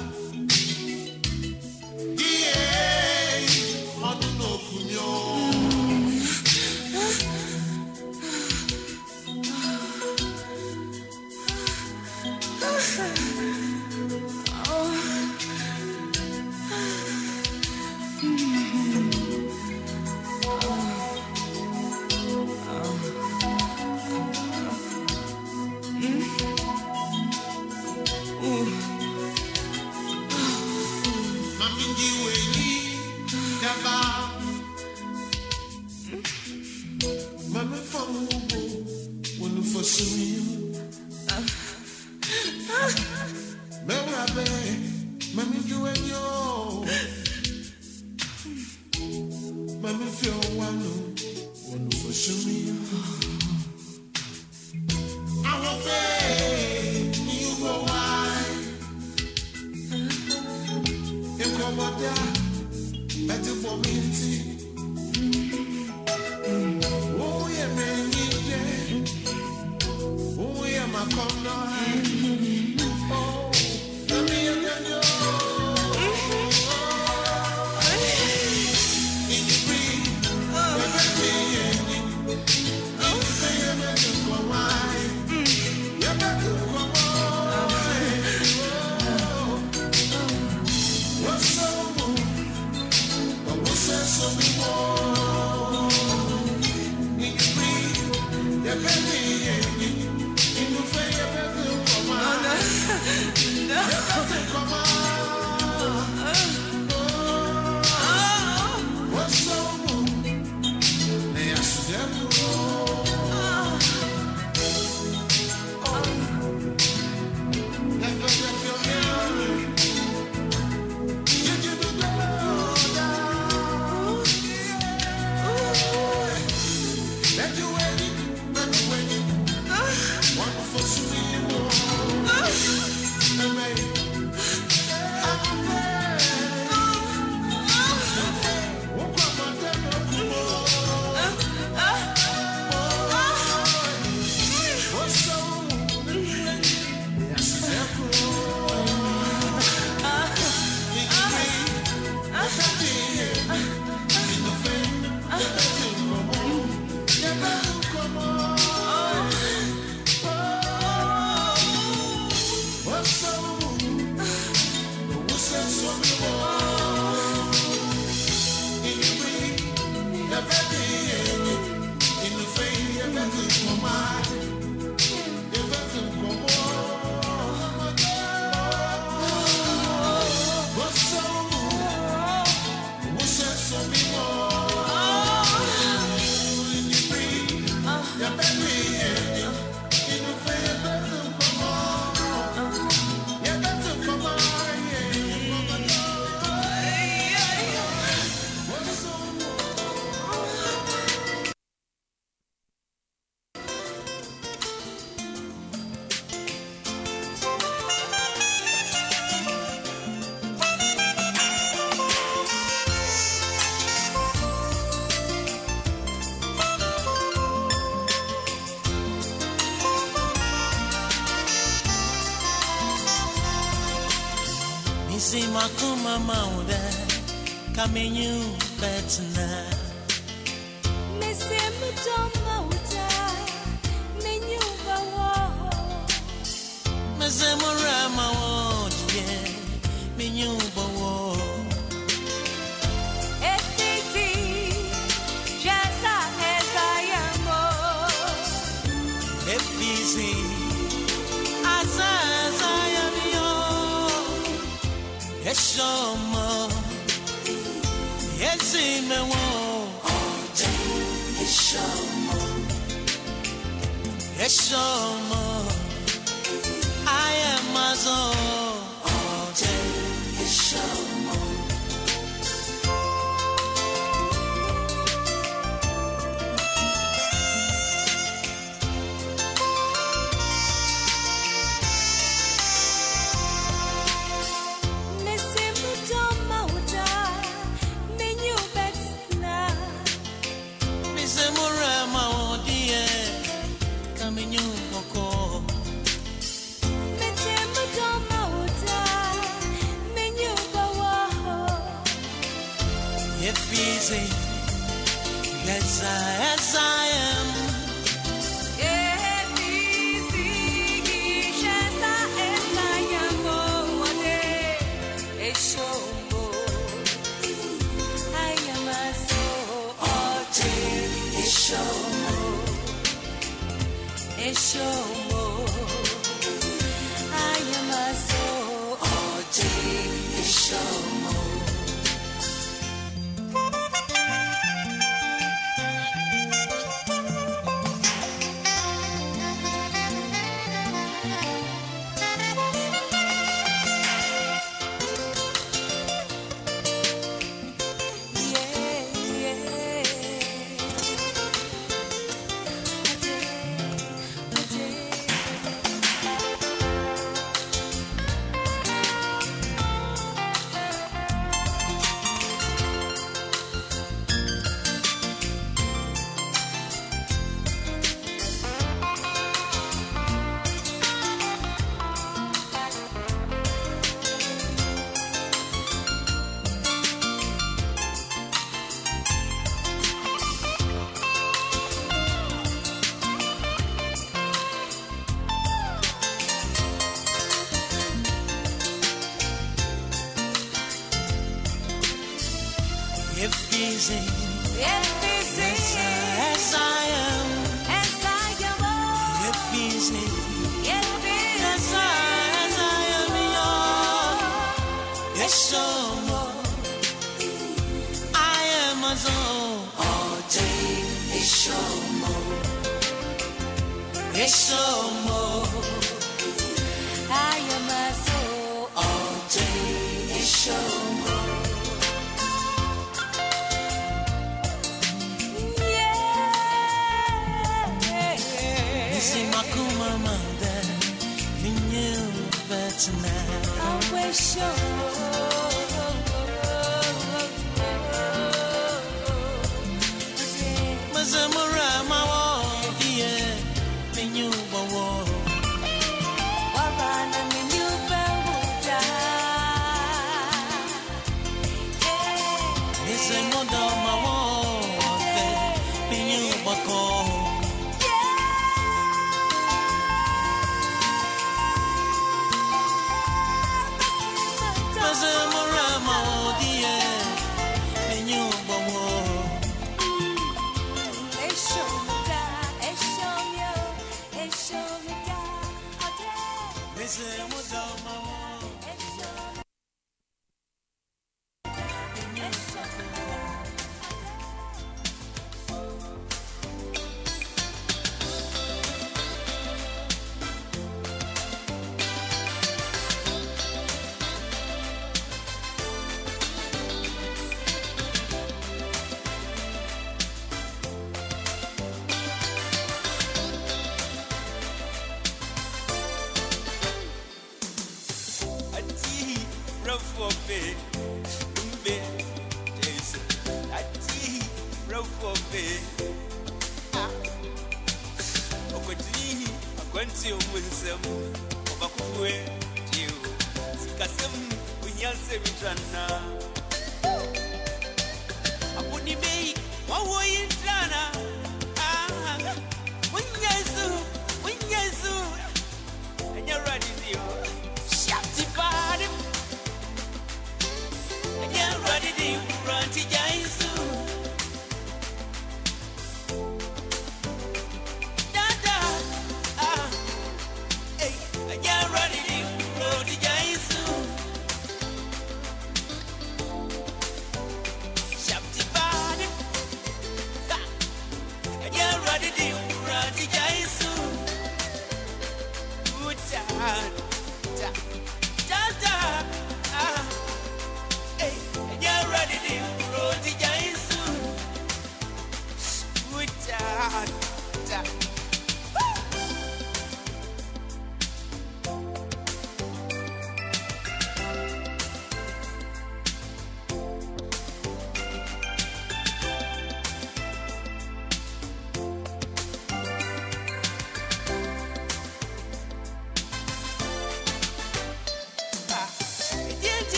so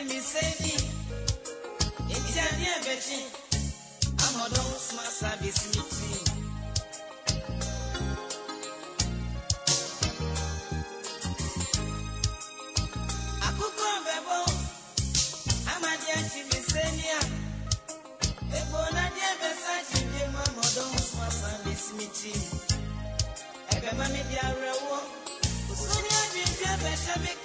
sending me, sending. In the idea, Betty, I'm a dose, my service, me clean. Ebe mami di arewo, usuni abi bi abesha mi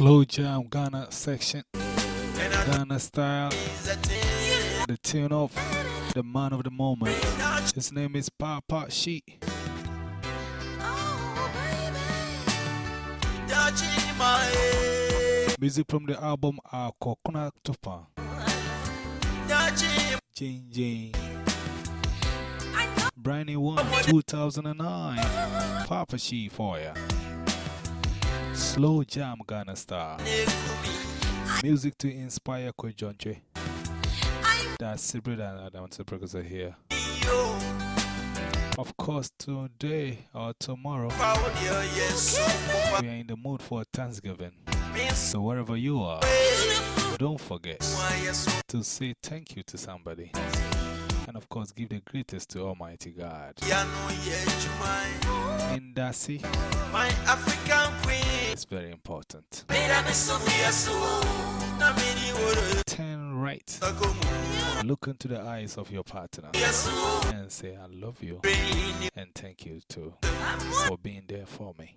Slow jam Ghana section. Ghana style. The tune of the man of the moment. His name is Papa Shee. Music from the album Akokuna Tupa. Jane Jane. Briny 1 2009. Papa Shee for ya. Slow jam Ghana style. Music to inspire Kojonche. That's Sibrid and Adam Sibriggs are here. Of course, today or tomorrow, we are in the mood for Thanksgiving. So, wherever you are, don't forget to say thank you to somebody. And of course, give the greatest to Almighty God. In Dasi, my African queen. It's very important. Mira me subia su, na mini woro. Turn right, look into the eyes of your partner, and say, I love you, and thank you too for being there for me.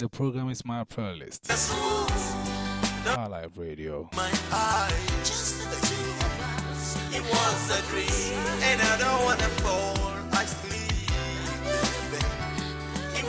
The program is my playlist. High Life Radio. My it was a dream, and I don't wanna fall.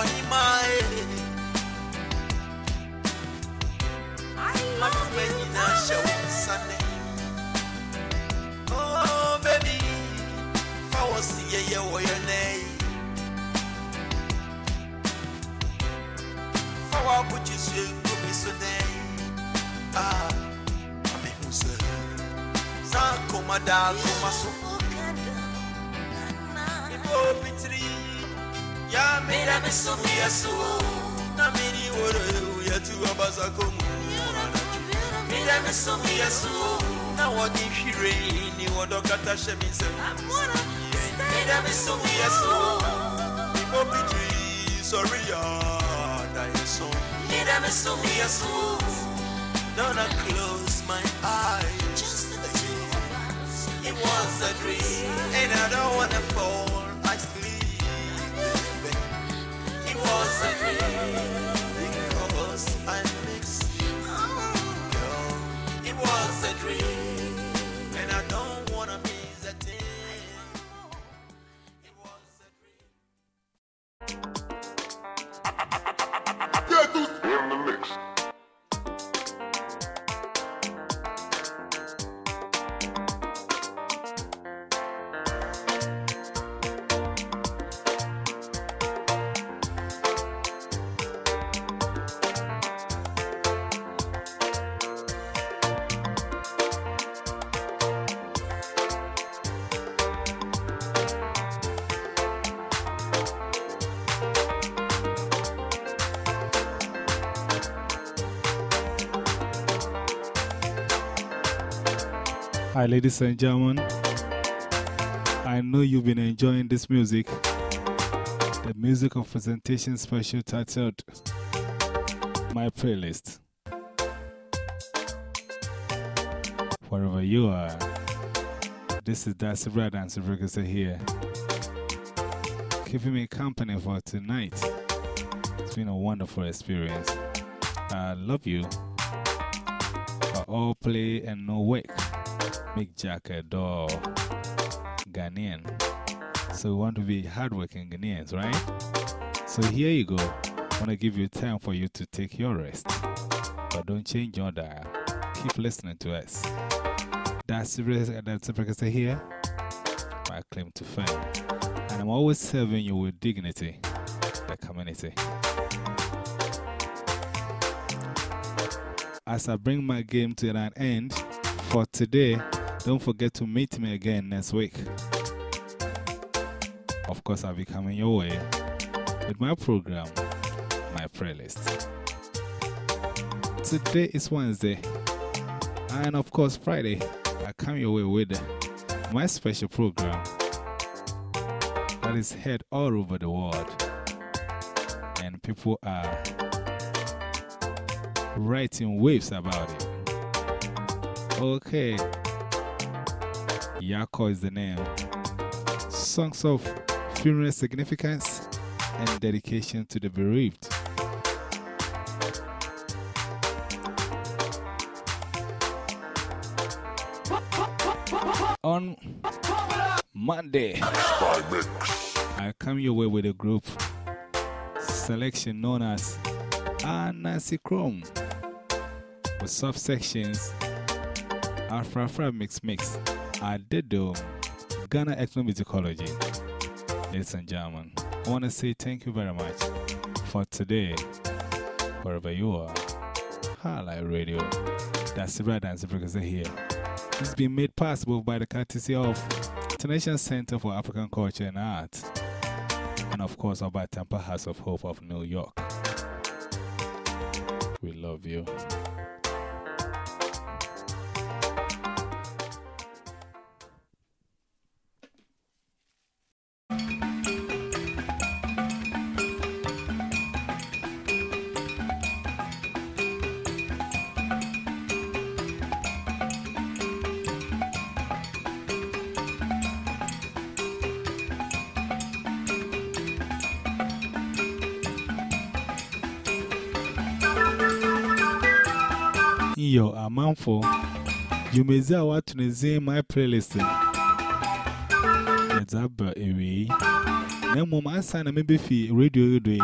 Oh, he my I'm when you show Sunday. Oh, baby, I was see you, your name. For what would you say to me today? Ah, I'm a who's a Sankoma da Komaso. Ibo Pitri, Ya made a miss of me as so. Namini were you to Abazakomu. Made a miss of me as so. Now what if he rain? You want to cut a chemise? Made a miss of me as so. Ibo Pitri, sorry, ah, die so. Made a never saw me as fool. Don't I close my eyes? It was a dream, and I don't wanna fall dream ladies and gentlemen. I know you've been enjoying this music. The music of presentation special titled My Playlist. Wherever you are, this is Darcy Brad and Sabrina here. Keeping me company for tonight. It's been a wonderful experience. I love you. All play and no work. Make Jack a dog Ghanaian. So we want to be hardworking Ghanaians, right? So here you go. I want to give you time for you to take your rest. But don't change your dial. Keep listening to us. That's the the here. My claim to fame. And I'm always serving you with dignity, the community. As I bring my game to an end for today, don't forget to meet me again next week. Of course, I'll be coming your way with my program, my playlist. Today is Wednesday, and of course, Friday, I come your way with my special program that is heard all over the world, and people are writing waves about it. Okay. Yako is the name. Songs of funeral significance and dedication to the bereaved. On Monday, I come your way with a group selection known as Nancy Chrome with subsections Afra Afra Mix Mix. I did do Ghana Ethnomusicology. Ladies and gentlemen, I want to say thank you very much for today, wherever you are. High Life Radio. That's the answer because they're here. It's been made possible by the courtesy of International Center for African Culture and Art, and of course, our Tampa House of Hope of New York. We love you. A manful. You may say what to say my playlist. It's up away. No more, my son, maybe fee radio doing.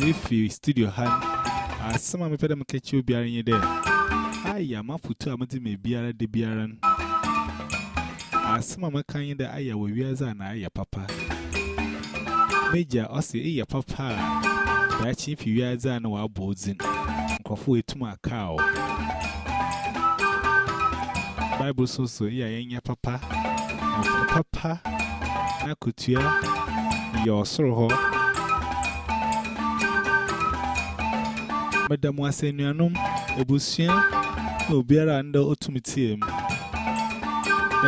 If you studio hand, as some of them catch you bearing you there. I am a foot to a mati may be a de bearan. My kind I will be as an eye, papa. Major, or say, your papa. That chief you as an our boards in. To my cow. Bible so so, yeah, yeah, papa. Papa, I could hear your sorrow. Madam was in your name, a bussian, no beer under autumn. The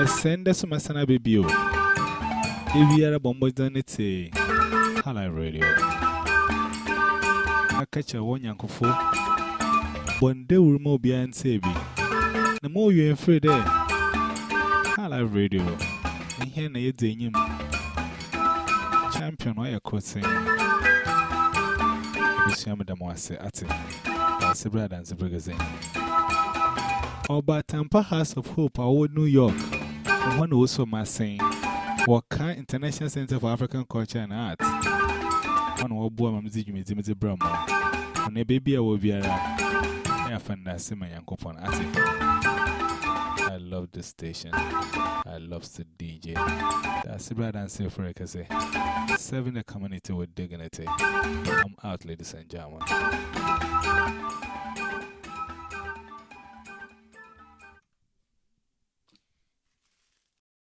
sender some masana baby. If you are a bomber, done it, say, Hello, radio. I catch a one yankofo. Bonde will more be and say be. The more you're afraid there. I love Radio. And here na yet him. Champion, why you're coaching. Madame was at it. That's a brother and the magazine. Oba Tampa House of Hope, our New York. One also my saying, Waka International Center for African Culture and Art. One more boy, Mamzi Jimmy Brahma. And a baby, I will be around. I find that Simon Yankopon at it. I love this station. I love the DJ. That's brother and say for say. Serving the community with dignity. I'm out, ladies and gentlemen.